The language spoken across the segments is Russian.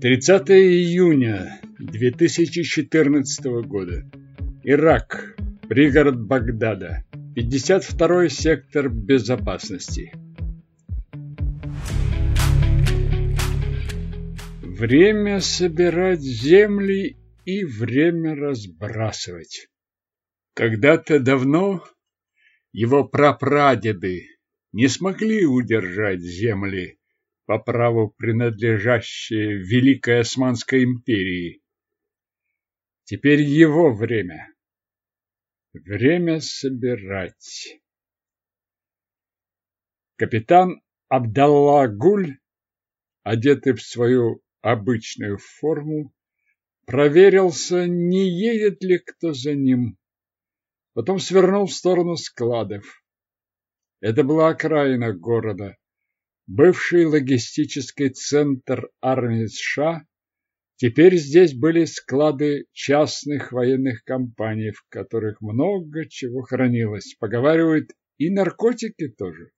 30 июня 2014 года. Ирак. Пригород Багдада. 52 сектор безопасности. Время собирать земли и время разбрасывать. Когда-то давно его прапрадеды не смогли удержать земли, по праву принадлежащие Великой Османской империи. Теперь его время. Время собирать. Капитан Абдалла Гуль, одетый в свою обычную форму, проверился, не едет ли кто за ним. Потом свернул в сторону складов. Это была окраина города бывший логистический центр армии США, теперь здесь были склады частных военных компаний, в которых много чего хранилось. Поговаривают, и наркотики тоже.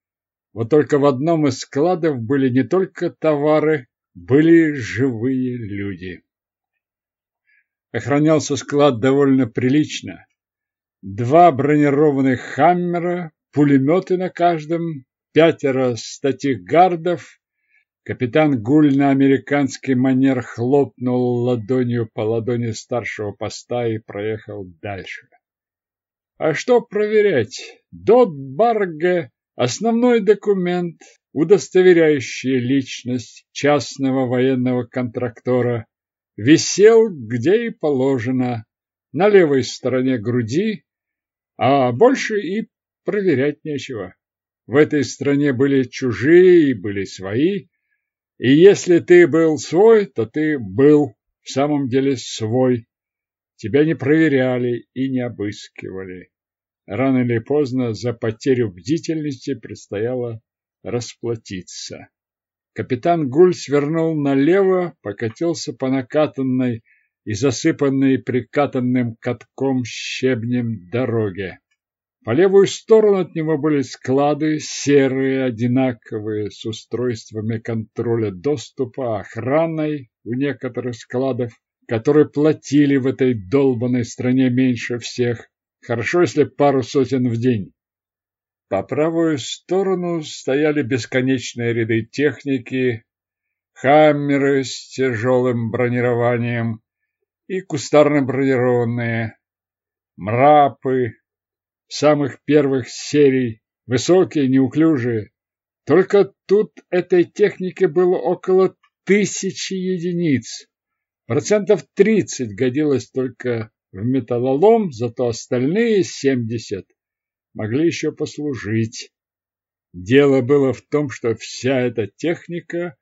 Вот только в одном из складов были не только товары, были живые люди. Охранялся склад довольно прилично. Два бронированных «Хаммера», пулеметы на каждом, пятеро статигардов. Капитан Гуль на американский манер хлопнул ладонью по ладони старшего поста и проехал дальше. А что проверять? Дот Барге – основной документ, удостоверяющий личность частного военного контрактора, висел где и положено, на левой стороне груди, а больше и проверять нечего. В этой стране были чужие и были свои. И если ты был свой, то ты был в самом деле свой. Тебя не проверяли и не обыскивали. Рано или поздно за потерю бдительности предстояло расплатиться. Капитан Гуль свернул налево, покатился по накатанной и засыпанной прикатанным катком щебнем дороге. По левую сторону от него были склады, серые, одинаковые, с устройствами контроля доступа, охраной у некоторых складов, которые платили в этой долбанной стране меньше всех. Хорошо, если пару сотен в день. По правую сторону стояли бесконечные ряды техники, хаммеры с тяжелым бронированием и кустарно бронированные, мрапы, самых первых серий, высокие, неуклюжие. Только тут этой техники было около тысячи единиц. Процентов тридцать годилось только в металлолом, зато остальные семьдесят могли еще послужить. Дело было в том, что вся эта техника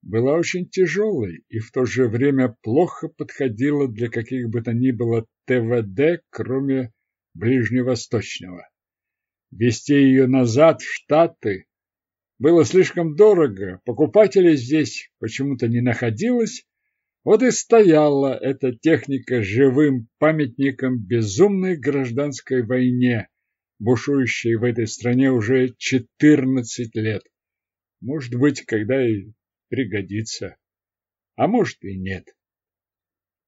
была очень тяжелой и в то же время плохо подходила для каких бы то ни было ТВД, кроме ближневосточного. Вести ее назад в Штаты было слишком дорого, покупателей здесь почему-то не находилось, вот и стояла эта техника живым памятником безумной гражданской войне, бушующей в этой стране уже 14 лет. Может быть, когда и пригодится, а может и нет.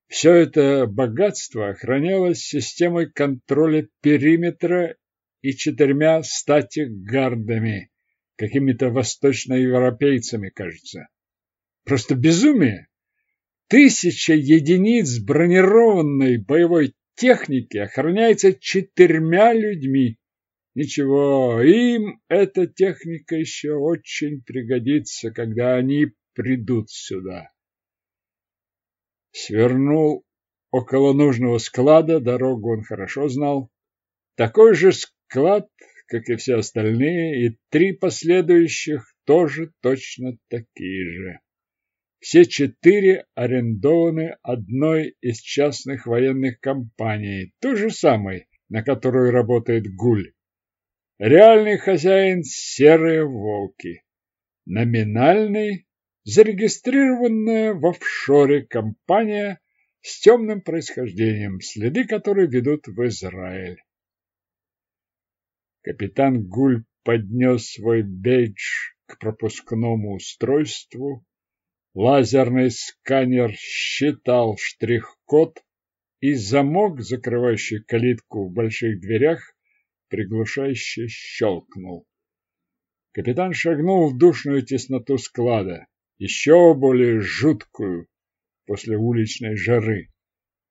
Все это богатство охранялось системой контроля периметра и четырьмя статик-гардами, какими-то восточноевропейцами, кажется. Просто безумие! Тысяча единиц бронированной боевой техники охраняется четырьмя людьми. Ничего, им эта техника еще очень пригодится, когда они придут сюда свернул около нужного склада, дорогу он хорошо знал. Такой же склад, как и все остальные, и три последующих тоже точно такие же. Все четыре арендованы одной из частных военных компаний, той же самой, на которую работает Гуль. Реальный хозяин – серые волки. Номинальный зарегистрированная в офшоре компания с темным происхождением, следы которой ведут в Израиль. Капитан Гуль поднес свой бейдж к пропускному устройству, Лазерный сканер считал штрих-код, и замок, закрывающий калитку в больших дверях, приглушающе щелкнул. Капитан шагнул в душную тесноту склада, еще более жуткую после уличной жары,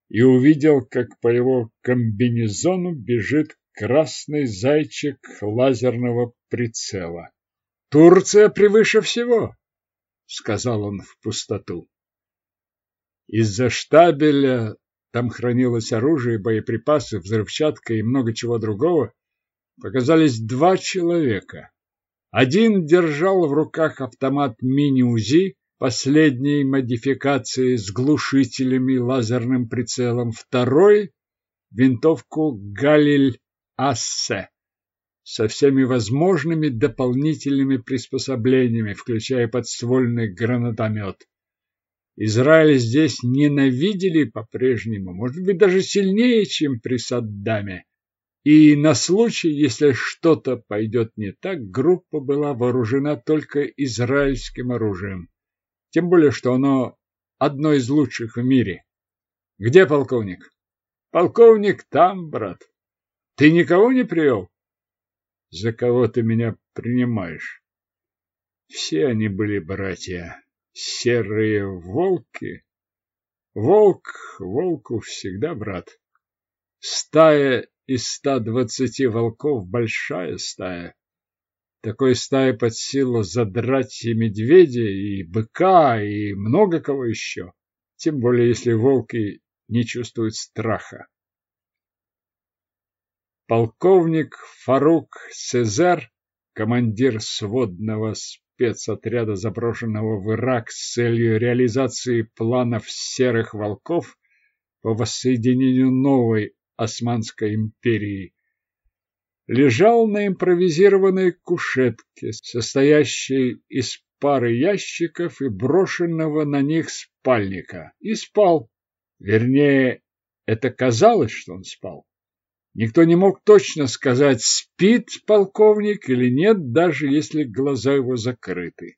и увидел, как по его комбинезону бежит красный зайчик лазерного прицела. Турция превыше всего, сказал он в пустоту. Из-за штабеля там хранилось оружие, боеприпасы, взрывчатка и много чего другого. Показались два человека. Один держал в руках автомат мини-УЗИ последней модификации с глушителями, лазерным прицелом, второй — винтовку Галиль-Ассе со всеми возможными дополнительными приспособлениями, включая подствольный гранатомет. Израиль здесь ненавидели по-прежнему, может быть, даже сильнее, чем при Саддаме. И на случай, если что-то пойдет не так, группа была вооружена только израильским оружием. Тем более, что оно одно из лучших в мире. Где полковник? Полковник там, брат. Ты никого не привел? За кого ты меня принимаешь? Все они были братья, серые волки. Волк волку всегда брат. Стая из ста двадцати волков большая стая. Такой стае под силу задрать и медведя, и быка, и много кого еще. Тем более, если волки не чувствуют страха. Полковник Фарук Сезар, командир сводного спецотряда, заброшенного в Ирак с целью реализации планов серых волков по воссоединению новой Османской империи, лежал на импровизированной кушетке, состоящей из пары ящиков и брошенного на них спальника, и спал. Вернее, это казалось, что он спал. Никто не мог точно сказать, спит полковник или нет, даже если глаза его закрыты.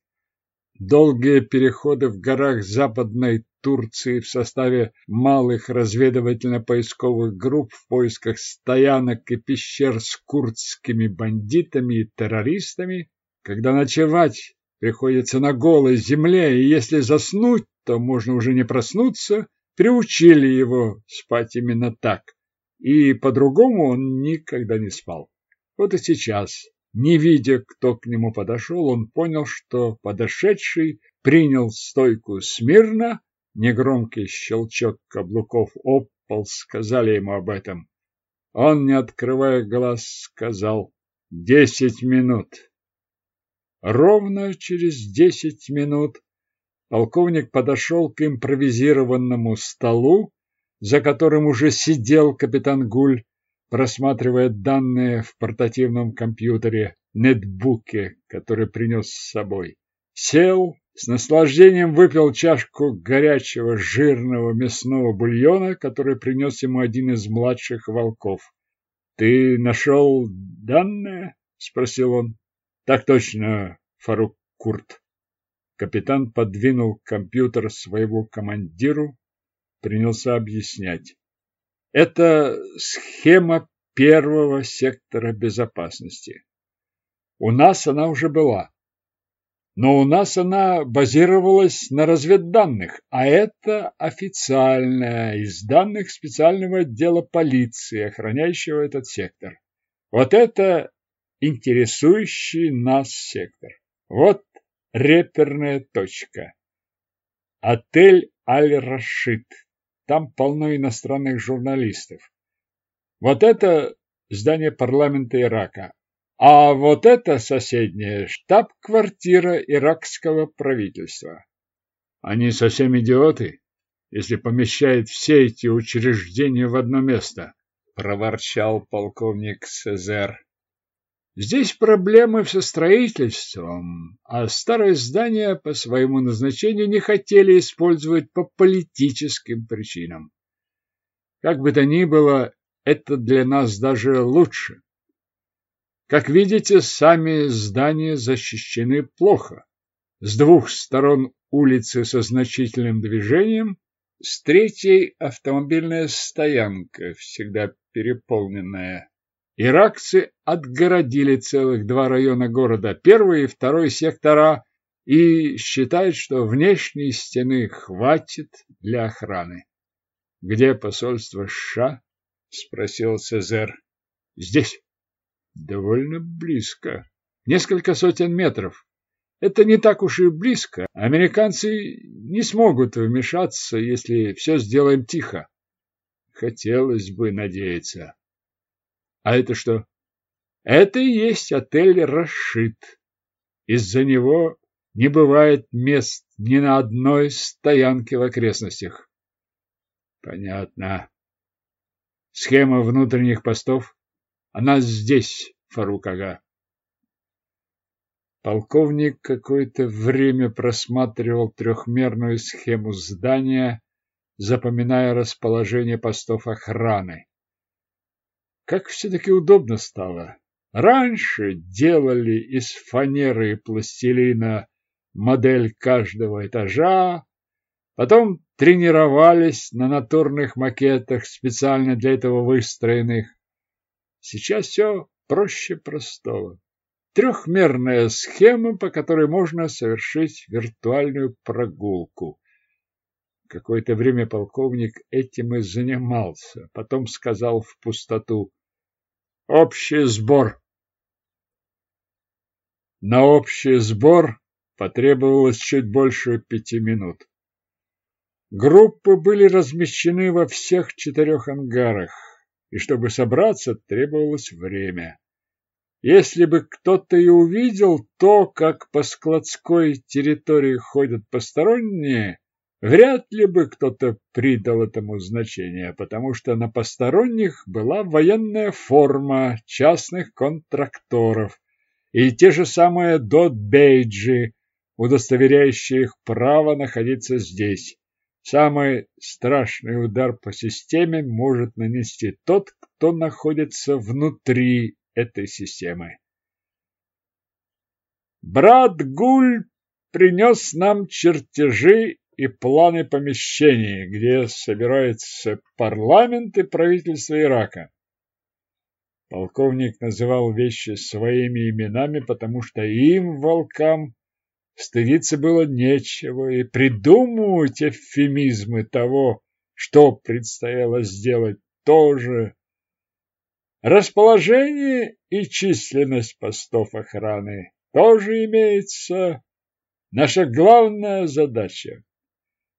Долгие переходы в горах Западной Турции в составе малых разведывательно-поисковых групп в поисках стоянок и пещер с курдскими бандитами и террористами, когда ночевать приходится на голой земле, и если заснуть, то можно уже не проснуться, приучили его спать именно так и по-другому он никогда не спал. Вот и сейчас, не видя, кто к нему подошел, он понял, что подошедший принял стойку смирно, негромкий щелчок каблуков об сказали ему об этом. Он, не открывая глаз, сказал «Десять минут». Ровно через десять минут полковник подошел к импровизированному столу, за которым уже сидел капитан Гуль, просматривая данные в портативном компьютере, нетбуке, который принес с собой. Сел, с наслаждением выпил чашку горячего жирного мясного бульона, который принес ему один из младших волков. — Ты нашел данные? — спросил он. — Так точно, Фарук Курт. Капитан подвинул компьютер своему командиру, принялся объяснять. Это схема первого сектора безопасности. У нас она уже была. Но у нас она базировалась на разведданных, а это официальная из данных специального отдела полиции, охраняющего этот сектор. Вот это интересующий нас сектор. Вот реперная точка. Отель Аль-Рашид. Там полно иностранных журналистов. Вот это здание парламента Ирака. А вот это соседнее штаб-квартира иракского правительства. Они совсем идиоты, если помещают все эти учреждения в одно место, проворчал полковник Сезер. Здесь проблемы все строительством, а старое здание по своему назначению не хотели использовать по политическим причинам. Как бы то ни было, это для нас даже лучше. Как видите, сами здания защищены плохо. С двух сторон улицы со значительным движением, с третьей автомобильная стоянка, всегда переполненная. Иракцы отгородили целых два района города, первый и второй сектора, и считают, что внешней стены хватит для охраны. Где посольство США? спросил Цезарь. Здесь. Довольно близко. Несколько сотен метров. Это не так уж и близко. Американцы не смогут вмешаться, если все сделаем тихо. Хотелось бы надеяться. А это что? Это и есть отель «Рашид». Из-за него не бывает мест ни на одной стоянке в окрестностях. Понятно. Схема внутренних постов? Она здесь, Фарукага. Полковник какое-то время просматривал трехмерную схему здания, запоминая расположение постов охраны. Как все-таки удобно стало. Раньше делали из фанеры и пластилина модель каждого этажа, потом тренировались на натурных макетах, специально для этого выстроенных. Сейчас все проще простого. Трехмерная схема, по которой можно совершить виртуальную прогулку. Какое-то время полковник этим и занимался, потом сказал в пустоту «Общий сбор». На общий сбор потребовалось чуть больше пяти минут. Группы были размещены во всех четырех ангарах, и чтобы собраться, требовалось время. Если бы кто-то и увидел то, как по складской территории ходят посторонние, вряд ли бы кто-то придал этому значение, потому что на посторонних была военная форма частных контракторов и те же самые дот-бейджи, удостоверяющие их право находиться здесь. Самый страшный удар по системе может нанести тот, кто находится внутри этой системы. Брат Гуль принес нам чертежи и планы помещений, где собирается парламент и правительство Ирака. Полковник называл вещи своими именами, потому что им, волкам, Стыдиться было нечего, и придумывать эвфемизмы того, что предстояло сделать, тоже. Расположение и численность постов охраны тоже имеется. Наша главная задача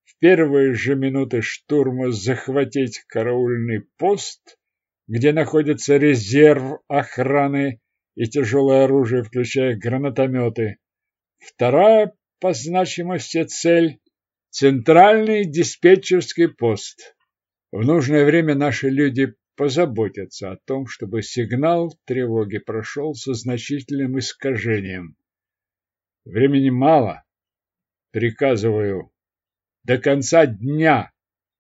в первые же минуты штурма захватить караульный пост, где находится резерв охраны и тяжелое оружие, включая гранатометы. Вторая по значимости цель – центральный диспетчерский пост. В нужное время наши люди позаботятся о том, чтобы сигнал тревоги прошел со значительным искажением. Времени мало. Приказываю до конца дня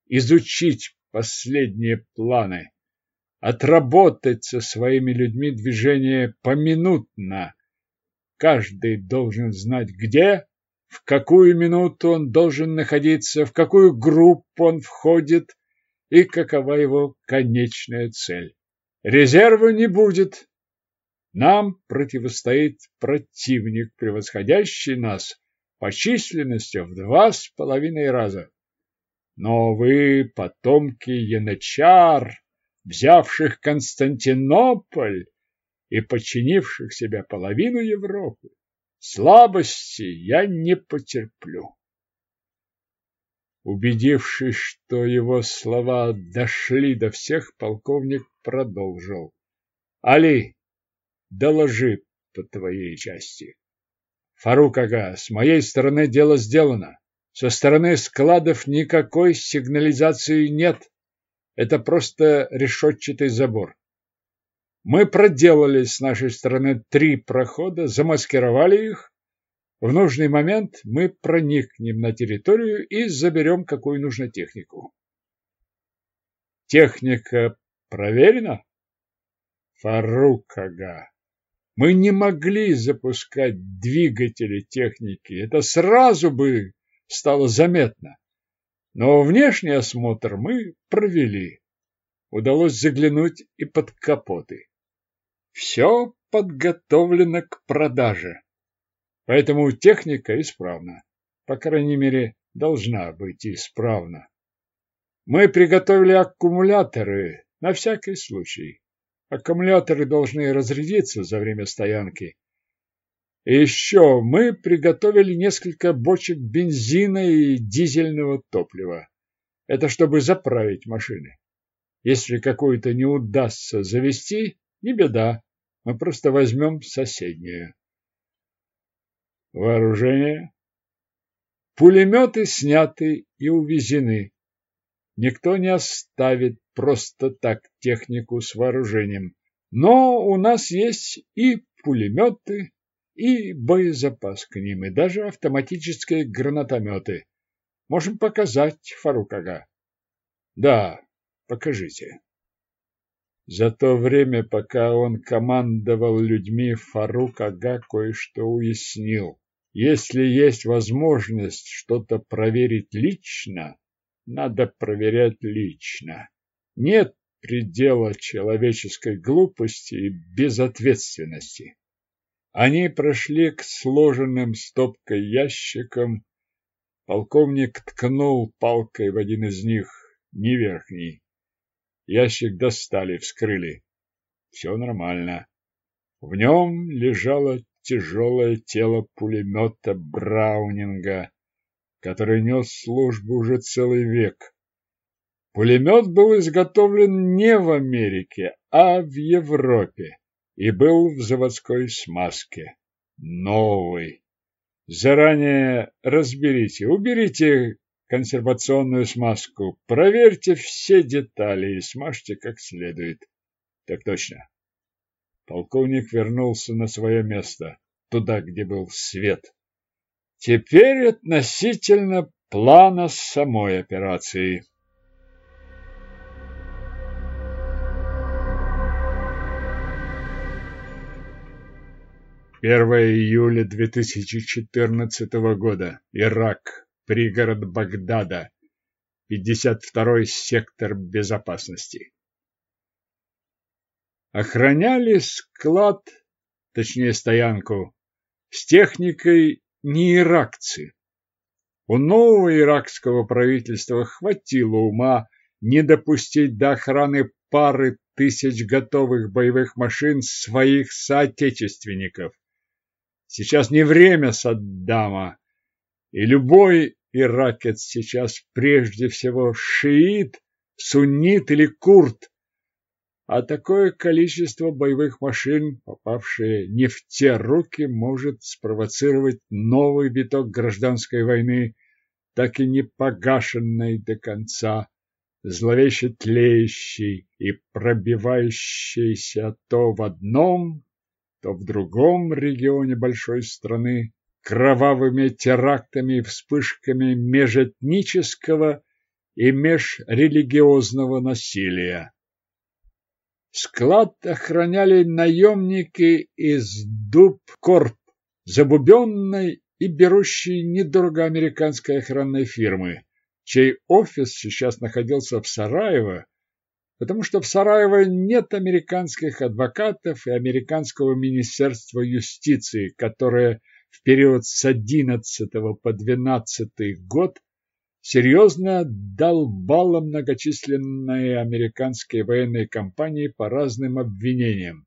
изучить последние планы, отработать со своими людьми движение поминутно, Каждый должен знать, где, в какую минуту он должен находиться, в какую группу он входит и какова его конечная цель. Резерва не будет. Нам противостоит противник, превосходящий нас по численности в два с половиной раза. Но вы, потомки янычар, взявших Константинополь, и подчинивших себя половину Европы. Слабости я не потерплю. Убедившись, что его слова дошли до всех, полковник продолжил. «Али, доложи по твоей части. Фарук Ага, с моей стороны дело сделано. Со стороны складов никакой сигнализации нет. Это просто решетчатый забор. Мы проделали с нашей стороны три прохода, замаскировали их. В нужный момент мы проникнем на территорию и заберем какую нужно технику. Техника проверена? Фарукага. Мы не могли запускать двигатели техники. Это сразу бы стало заметно. Но внешний осмотр мы провели. Удалось заглянуть и под капоты. Все подготовлено к продаже. Поэтому техника исправна. По крайней мере, должна быть исправна. Мы приготовили аккумуляторы на всякий случай. Аккумуляторы должны разрядиться за время стоянки. И еще мы приготовили несколько бочек бензина и дизельного топлива. Это чтобы заправить машины. Если какую-то не удастся завести, не беда. Мы просто возьмем соседнюю. Вооружение. Пулеметы сняты и увезены. Никто не оставит просто так технику с вооружением. Но у нас есть и пулеметы, и боезапас к ним, и даже автоматические гранатометы. Можем показать, Фарукага. Да, покажите. За то время, пока он командовал людьми, Фарук Ага кое-что уяснил. Если есть возможность что-то проверить лично, надо проверять лично. Нет предела человеческой глупости и безответственности. Они прошли к сложенным стопкой ящикам. Полковник ткнул палкой в один из них, не верхний. Ящик достали, вскрыли. Все нормально. В нем лежало тяжелое тело пулемета Браунинга, который нес службу уже целый век. Пулемет был изготовлен не в Америке, а в Европе и был в заводской смазке. Новый. Заранее разберите, уберите консервационную смазку. Проверьте все детали и смажьте как следует. Так точно. Полковник вернулся на свое место, туда, где был свет. Теперь относительно плана самой операции. 1 июля 2014 года. Ирак пригород Багдада, 52-й сектор безопасности. Охраняли склад, точнее стоянку, с техникой не иракцы. У нового иракского правительства хватило ума не допустить до охраны пары тысяч готовых боевых машин своих соотечественников. Сейчас не время Саддама, и любой иракец сейчас прежде всего шиит, суннит или курд. А такое количество боевых машин, попавшие не в те руки, может спровоцировать новый виток гражданской войны, так и не погашенной до конца, зловеще тлеющей и пробивающейся то в одном, то в другом регионе большой страны кровавыми терактами и вспышками межэтнического и межрелигиозного насилия. Склад охраняли наемники из Дубкорп, забубенной и берущей недорого американской охранной фирмы, чей офис сейчас находился в Сараево, потому что в Сараево нет американских адвокатов и американского министерства юстиции, которое в период с 11 по 12 год серьезно долбала многочисленные американские военные компании по разным обвинениям.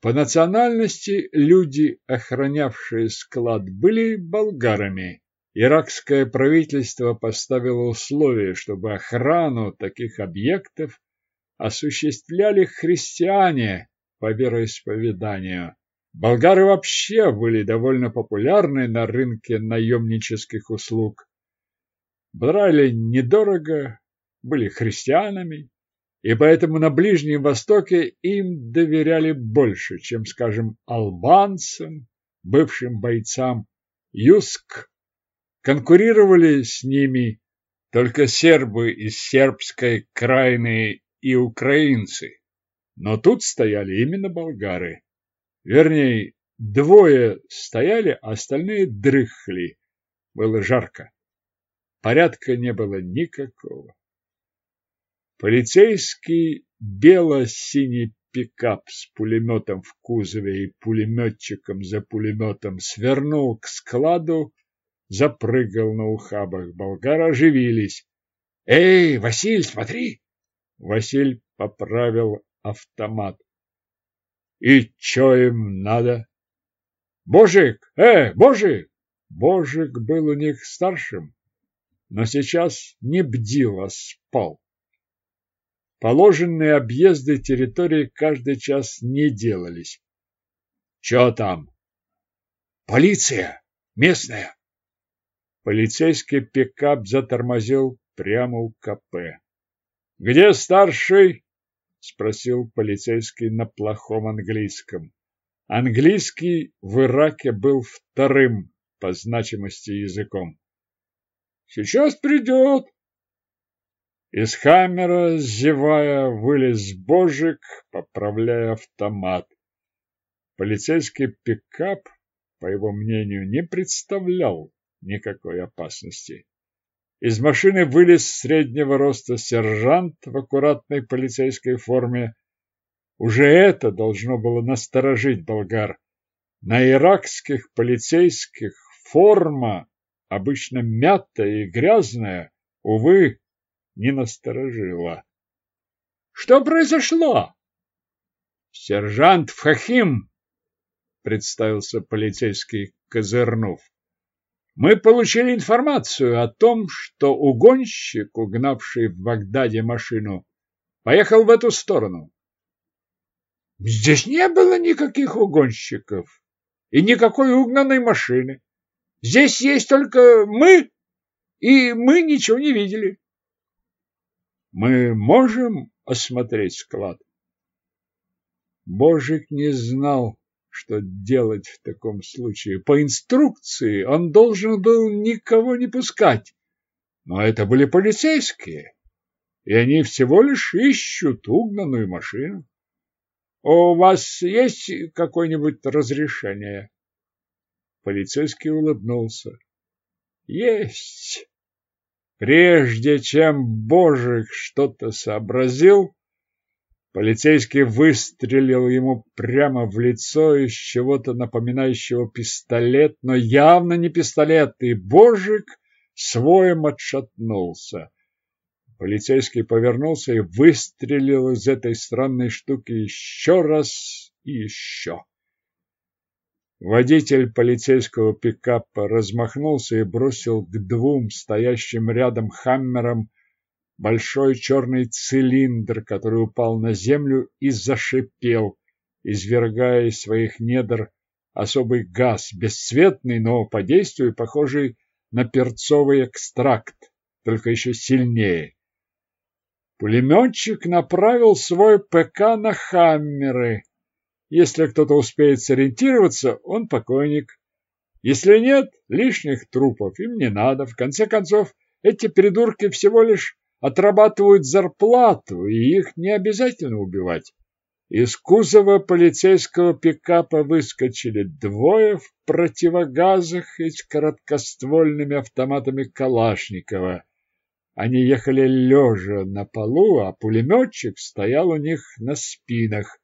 По национальности люди, охранявшие склад, были болгарами. Иракское правительство поставило условие, чтобы охрану таких объектов осуществляли христиане по вероисповеданию. Болгары вообще были довольно популярны на рынке наемнических услуг. Брали недорого, были христианами, и поэтому на Ближнем Востоке им доверяли больше, чем, скажем, албанцам, бывшим бойцам Юск. Конкурировали с ними только сербы из сербской крайны и украинцы. Но тут стояли именно болгары. Вернее, двое стояли, а остальные дрыхли. Было жарко. Порядка не было никакого. Полицейский бело-синий пикап с пулеметом в кузове и пулеметчиком за пулеметом свернул к складу, запрыгал на ухабах. Болгары оживились. «Эй, Василь, смотри!» Василь поправил автомат. «И чё им надо?» «Божик! Э, Божик!» Божик был у них старшим, но сейчас не бдил, а спал. Положенные объезды территории каждый час не делались. «Чё там?» «Полиция! Местная!» Полицейский пикап затормозил прямо у КП. «Где старший?» — спросил полицейский на плохом английском. Английский в Ираке был вторым по значимости языком. «Сейчас придет!» Из хаммера, зевая, вылез Божик, поправляя автомат. Полицейский пикап, по его мнению, не представлял никакой опасности. Из машины вылез среднего роста сержант в аккуратной полицейской форме. Уже это должно было насторожить болгар. На иракских полицейских форма, обычно мятая и грязная, увы, не насторожила. Что произошло? Сержант Фахим, представился полицейский, козырнув. Мы получили информацию о том, что угонщик, угнавший в Багдаде машину, поехал в эту сторону. Здесь не было никаких угонщиков и никакой угнанной машины. Здесь есть только мы, и мы ничего не видели. Мы можем осмотреть склад? Божик не знал, что делать в таком случае. По инструкции он должен был никого не пускать. Но это были полицейские, и они всего лишь ищут угнанную машину. У вас есть какое-нибудь разрешение? Полицейский улыбнулся. Есть. Прежде чем Божик что-то сообразил, Полицейский выстрелил ему прямо в лицо из чего-то напоминающего пистолет, но явно не пистолет, и Божик своим отшатнулся. Полицейский повернулся и выстрелил из этой странной штуки еще раз и еще. Водитель полицейского пикапа размахнулся и бросил к двум стоящим рядом хаммерам большой черный цилиндр, который упал на землю и зашипел, извергая из своих недр особый газ, бесцветный, но по действию похожий на перцовый экстракт, только еще сильнее. Пулеметчик направил свой ПК на хаммеры. Если кто-то успеет сориентироваться, он покойник. Если нет, лишних трупов им не надо. В конце концов, эти придурки всего лишь отрабатывают зарплату, и их не обязательно убивать. Из кузова полицейского пикапа выскочили двое в противогазах и с короткоствольными автоматами Калашникова. Они ехали лежа на полу, а пулеметчик стоял у них на спинах.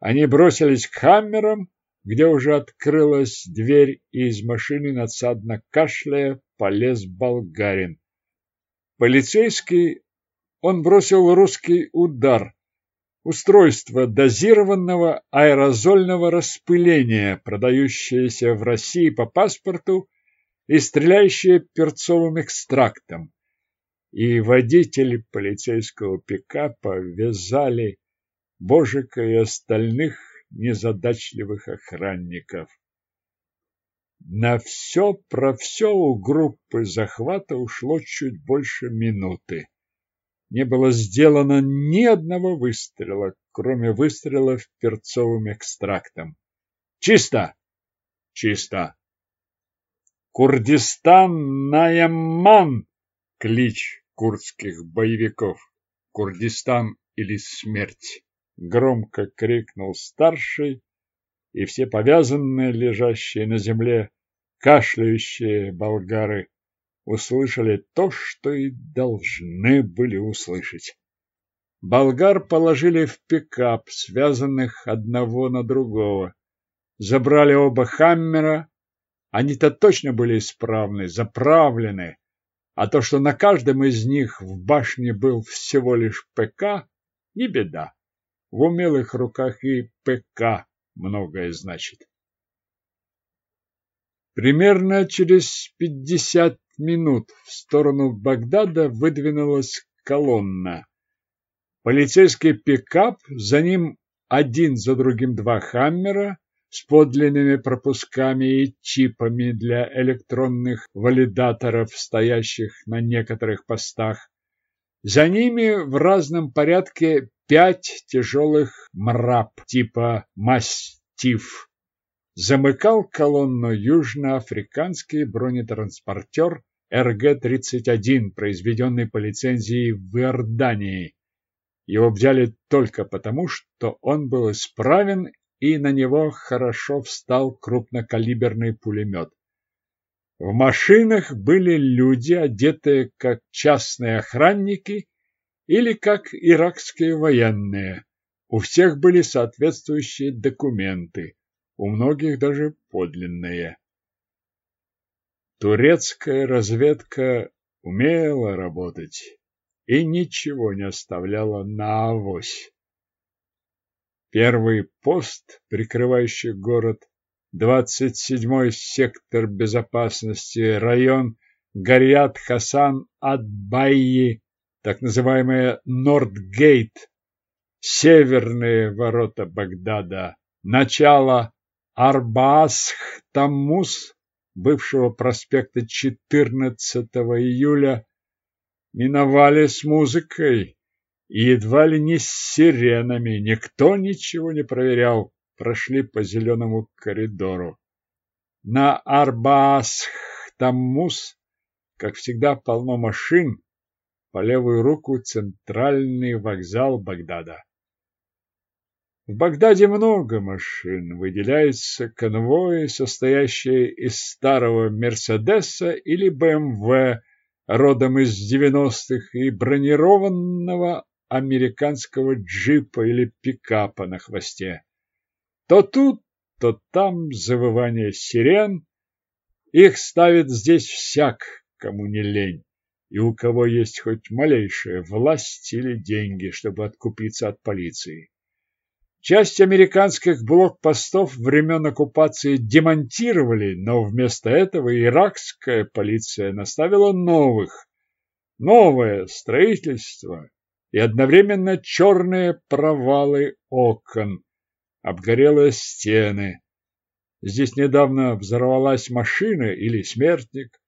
Они бросились к хаммерам, где уже открылась дверь, и из машины надсадно кашляя полез болгарин. Полицейский, он бросил русский удар. Устройство дозированного аэрозольного распыления, продающееся в России по паспорту и стреляющее перцовым экстрактом. И водители полицейского пикапа вязали Божика и остальных незадачливых охранников. На все про все у группы захвата ушло чуть больше минуты. Не было сделано ни одного выстрела, кроме выстрелов перцовым экстрактом. Чисто! Чисто! Курдистан Наяман! Клич курдских боевиков. Курдистан или смерть! Громко крикнул старший и все повязанные, лежащие на земле, Кашляющие болгары услышали то, что и должны были услышать. Болгар положили в пикап, связанных одного на другого. Забрали оба хаммера. Они-то точно были исправны, заправлены. А то, что на каждом из них в башне был всего лишь ПК, не беда. В умелых руках и ПК многое значит. Примерно через пятьдесят минут в сторону Багдада выдвинулась колонна. Полицейский пикап, за ним один за другим два «Хаммера» с подлинными пропусками и чипами для электронных валидаторов, стоящих на некоторых постах. За ними в разном порядке пять тяжелых мраб типа «Мастиф». Замыкал колонну южноафриканский бронетранспортер РГ-31, произведенный по лицензии в Иордании. Его взяли только потому, что он был исправен и на него хорошо встал крупнокалиберный пулемет. В машинах были люди, одетые как частные охранники или как иракские военные. У всех были соответствующие документы, у многих даже подлинные. Турецкая разведка умела работать и ничего не оставляла на авось. Первый пост, прикрывающий город, 27-й сектор безопасности, район Гарьят Хасан Ад-Байи, так называемая Нордгейт, северные ворота Багдада, начало Арбаасх-Таммус, бывшего проспекта 14 июля, миновали с музыкой и едва ли не с сиренами. Никто ничего не проверял, прошли по зеленому коридору. На Арбаасх-Таммус, как всегда, полно машин, по левую руку центральный вокзал Багдада. В Багдаде много машин, выделяются конвои, состоящие из старого Мерседеса или БМВ, родом из девяностых, и бронированного американского джипа или пикапа на хвосте. То тут, то там завывание сирен. Их ставит здесь всяк, кому не лень, и у кого есть хоть малейшая власть или деньги, чтобы откупиться от полиции. Часть американских блокпостов времен оккупации демонтировали, но вместо этого иракская полиция наставила новых. Новое строительство и одновременно черные провалы окон, обгорелые стены. Здесь недавно взорвалась машина или смертник.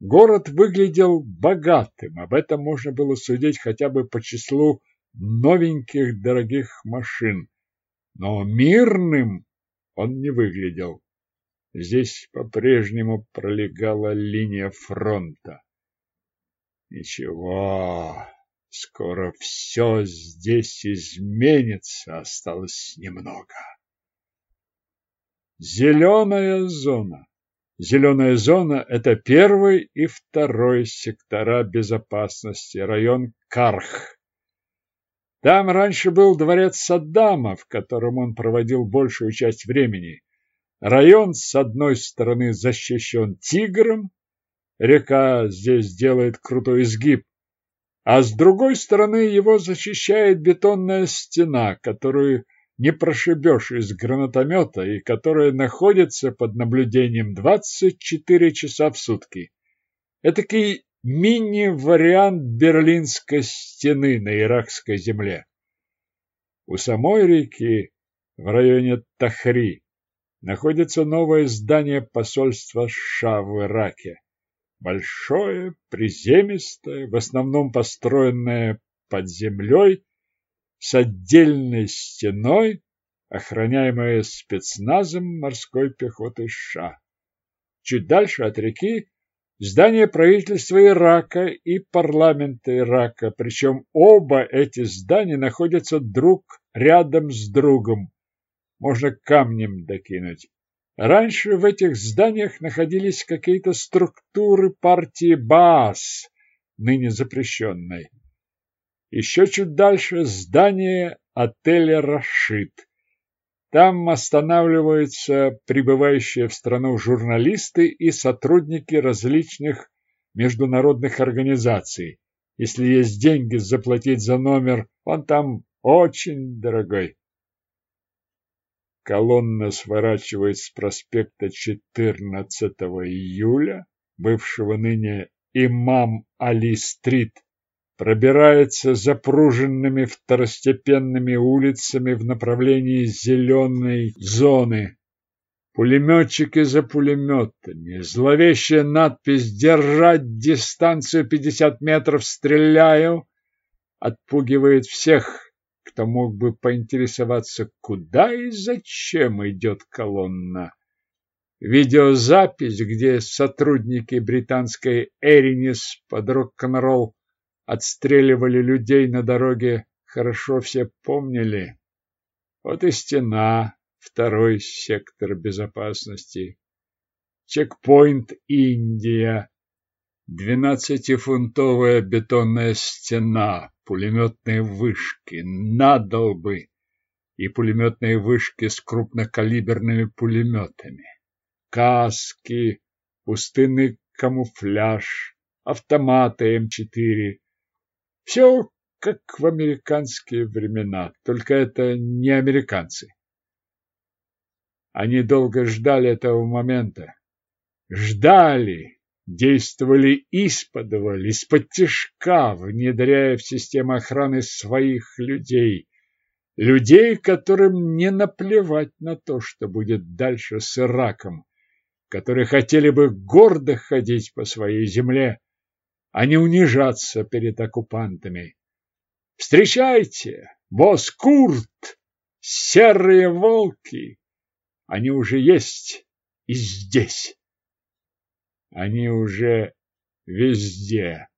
Город выглядел богатым, об этом можно было судить хотя бы по числу новеньких дорогих машин но мирным он не выглядел. Здесь по-прежнему пролегала линия фронта. Ничего, скоро все здесь изменится, осталось немного. Зеленая зона. Зеленая зона – это первый и второй сектора безопасности, район Карх. Там раньше был дворец Саддама, в котором он проводил большую часть времени. Район с одной стороны защищен тигром, река здесь делает крутой изгиб, а с другой стороны его защищает бетонная стена, которую не прошибешь из гранатомета и которая находится под наблюдением 24 часа в сутки. Этакий мини-вариант Берлинской стены на иракской земле. У самой реки, в районе Тахри, находится новое здание посольства США в Ираке. Большое, приземистое, в основном построенное под землей, с отдельной стеной, охраняемое спецназом морской пехоты США. Чуть дальше от реки здание правительства Ирака и парламента Ирака, причем оба эти здания находятся друг рядом с другом. Можно камнем докинуть. Раньше в этих зданиях находились какие-то структуры партии БААС, ныне запрещенной. Еще чуть дальше здание отеля «Рашид». Там останавливаются прибывающие в страну журналисты и сотрудники различных международных организаций. Если есть деньги заплатить за номер, он там очень дорогой. Колонна сворачивает с проспекта 14 июля, бывшего ныне Имам Али-стрит, пробирается запруженными второстепенными улицами в направлении зеленой зоны. Пулеметчики за пулеметами, зловещая надпись «Держать дистанцию 50 метров, стреляю!» отпугивает всех, кто мог бы поинтересоваться, куда и зачем идет колонна. Видеозапись, где сотрудники британской Эринис под рок-н-ролл отстреливали людей на дороге, хорошо все помнили. Вот и стена, второй сектор безопасности. Чекпоинт Индия. Двенадцатифунтовая бетонная стена, пулеметные вышки, надолбы и пулеметные вышки с крупнокалиберными пулеметами каски, пустынный камуфляж, автоматы М4. Все как в американские времена, только это не американцы. Они долго ждали этого момента. Ждали, действовали исподволь, из-под тяжка, внедряя в систему охраны своих людей. Людей, которым не наплевать на то, что будет дальше с Ираком которые хотели бы гордо ходить по своей земле, а не унижаться перед оккупантами. Встречайте, босс Курт, серые волки, они уже есть и здесь. Они уже везде.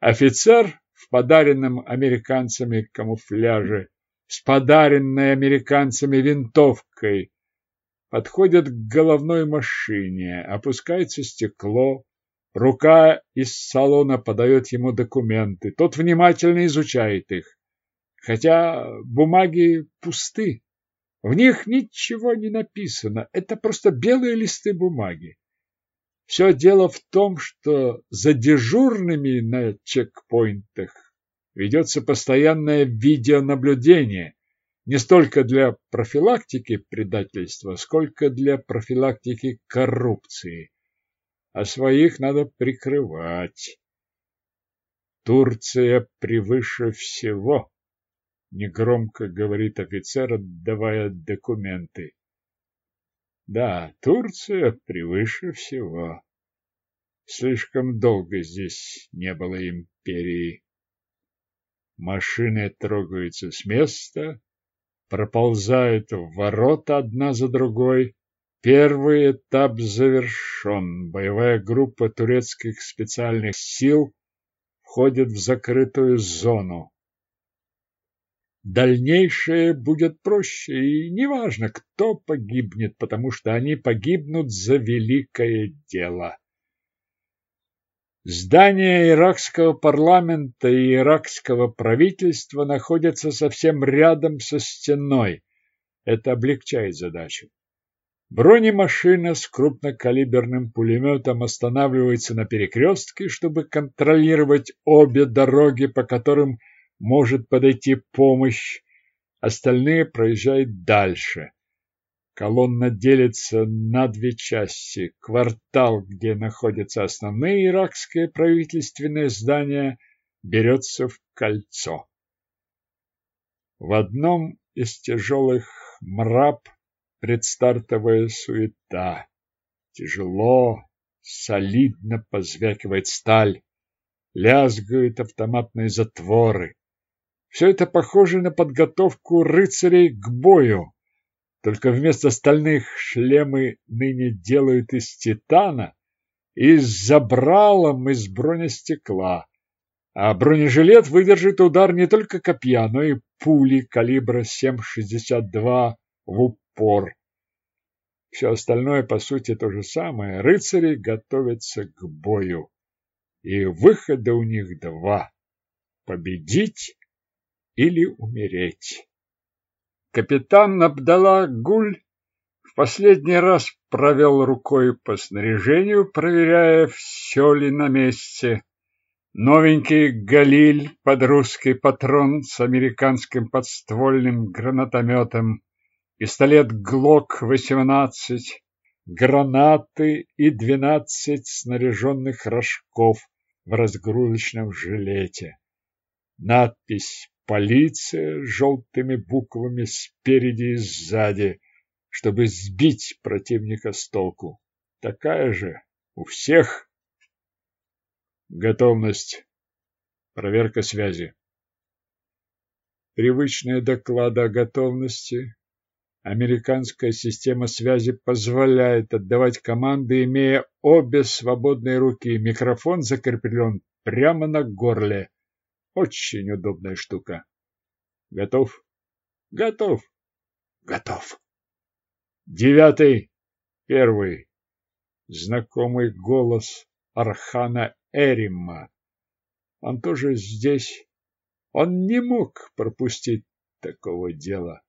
Офицер в подаренном американцами камуфляже, с подаренной американцами винтовкой, подходят к головной машине, опускается стекло, рука из салона подает ему документы, тот внимательно изучает их, хотя бумаги пусты, в них ничего не написано, это просто белые листы бумаги. Все дело в том, что за дежурными на чекпоинтах ведется постоянное видеонаблюдение, не столько для профилактики предательства, сколько для профилактики коррупции. А своих надо прикрывать. Турция превыше всего, негромко говорит офицер, отдавая документы. Да, Турция превыше всего. Слишком долго здесь не было империи. Машины трогаются с места, проползают в ворота одна за другой. Первый этап завершен. Боевая группа турецких специальных сил входит в закрытую зону. Дальнейшее будет проще, и неважно, кто погибнет, потому что они погибнут за великое дело. Здание иракского парламента и иракского правительства находятся совсем рядом со стеной. Это облегчает задачу. Бронемашина с крупнокалиберным пулеметом останавливается на перекрестке, чтобы контролировать обе дороги, по которым может подойти помощь. Остальные проезжают дальше. Колонна делится на две части. Квартал, где находятся основные иракские правительственные здания, берется в кольцо. В одном из тяжелых мраб предстартовая суета. Тяжело, солидно позвякивает сталь, лязгают автоматные затворы. Все это похоже на подготовку рыцарей к бою. Только вместо стальных шлемы ныне делают из титана и с забралом из бронестекла. А бронежилет выдержит удар не только копья, но и пули калибра 7,62 в пор. Все остальное, по сути, то же самое. Рыцари готовятся к бою. И выхода у них два – победить или умереть. Капитан Абдалла Гуль в последний раз провел рукой по снаряжению, проверяя, все ли на месте. Новенький Галиль под русский патрон с американским подствольным гранатометом, пистолет ГЛОК-18, гранаты и двенадцать снаряженных рожков в разгрузочном жилете. Надпись «Полиция» желтыми буквами спереди и сзади, чтобы сбить противника с толку. Такая же у всех. Готовность. Проверка связи. Привычные доклады о готовности. Американская система связи позволяет отдавать команды, имея обе свободные руки. Микрофон закреплен прямо на горле. Очень удобная штука. Готов? Готов. Готов. Девятый. Первый. Знакомый голос Архана Эрима. Он тоже здесь. Он не мог пропустить такого дела.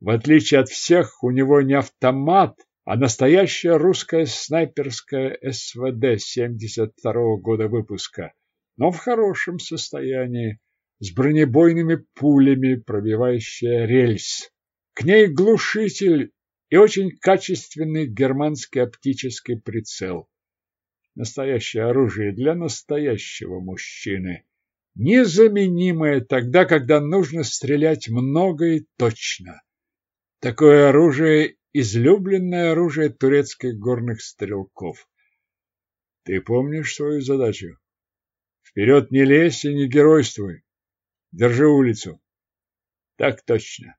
В отличие от всех, у него не автомат, а настоящая русская снайперская СВД 72 -го года выпуска но в хорошем состоянии, с бронебойными пулями, пробивающая рельс. К ней глушитель и очень качественный германский оптический прицел. Настоящее оружие для настоящего мужчины. Незаменимое тогда, когда нужно стрелять много и точно. Такое оружие – излюбленное оружие турецких горных стрелков. Ты помнишь свою задачу? Вперед не лезь и не геройствуй. Держи улицу. Так точно.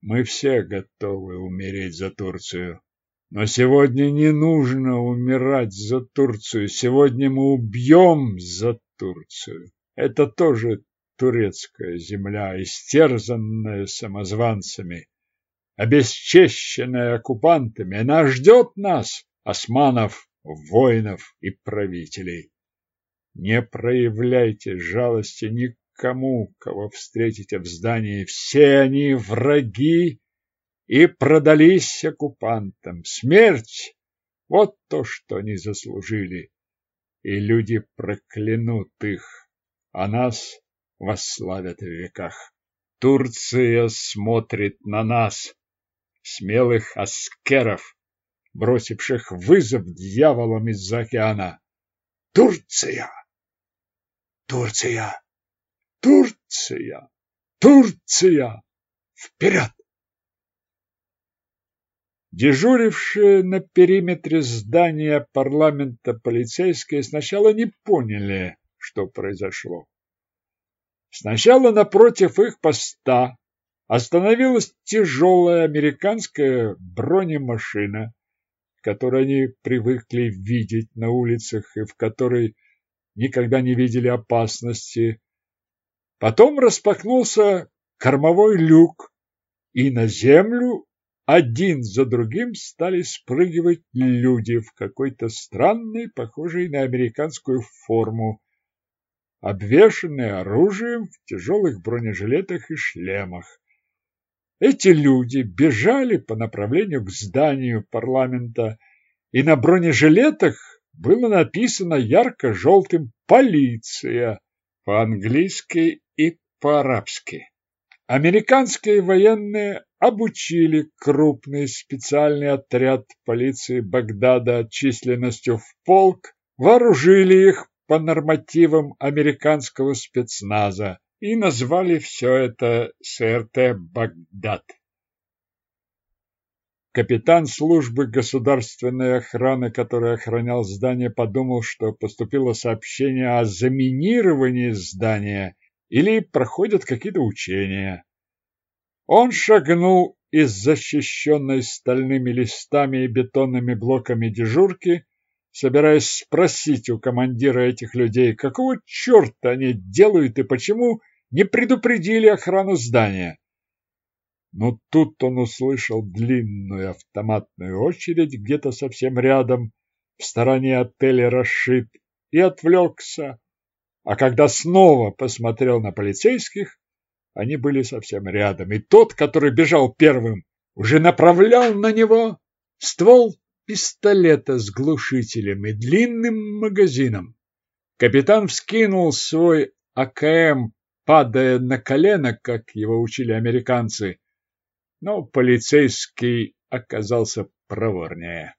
Мы все готовы умереть за Турцию. Но сегодня не нужно умирать за Турцию. Сегодня мы убьем за Турцию. Это тоже турецкая земля, истерзанная самозванцами, обесчещенная оккупантами. Она ждет нас, османов, воинов и правителей. Не проявляйте жалости никому, кого встретите в здании. Все они враги и продались оккупантам. Смерть — вот то, что они заслужили. И люди проклянут их, а нас восславят в веках. Турция смотрит на нас, смелых аскеров, бросивших вызов дьяволам из-за океана. Турция! Турция! Турция! Турция! Вперед! Дежурившие на периметре здания парламента полицейские сначала не поняли, что произошло. Сначала напротив их поста остановилась тяжелая американская бронемашина, которую они привыкли видеть на улицах и в которой никогда не видели опасности. Потом распахнулся кормовой люк, и на землю один за другим стали спрыгивать люди в какой-то странной, похожей на американскую форму, обвешанные оружием в тяжелых бронежилетах и шлемах. Эти люди бежали по направлению к зданию парламента, и на бронежилетах было написано ярко-желтым «Полиция» по-английски и по-арабски. Американские военные обучили крупный специальный отряд полиции Багдада численностью в полк, вооружили их по нормативам американского спецназа и назвали все это СРТ «Багдад». Капитан службы государственной охраны, который охранял здание, подумал, что поступило сообщение о заминировании здания или проходят какие-то учения. Он шагнул из защищенной стальными листами и бетонными блоками дежурки, собираясь спросить у командира этих людей, какого черта они делают и почему не предупредили охрану здания. Но тут он услышал длинную автоматную очередь где-то совсем рядом, в стороне отеля «Рашид», и отвлекся. А когда снова посмотрел на полицейских, они были совсем рядом, и тот, который бежал первым, уже направлял на него ствол пистолета с глушителем и длинным магазином. Капитан вскинул свой АКМ, падая на колено, как его учили американцы, но полицейский оказался проворнее.